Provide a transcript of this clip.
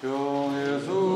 주. 예수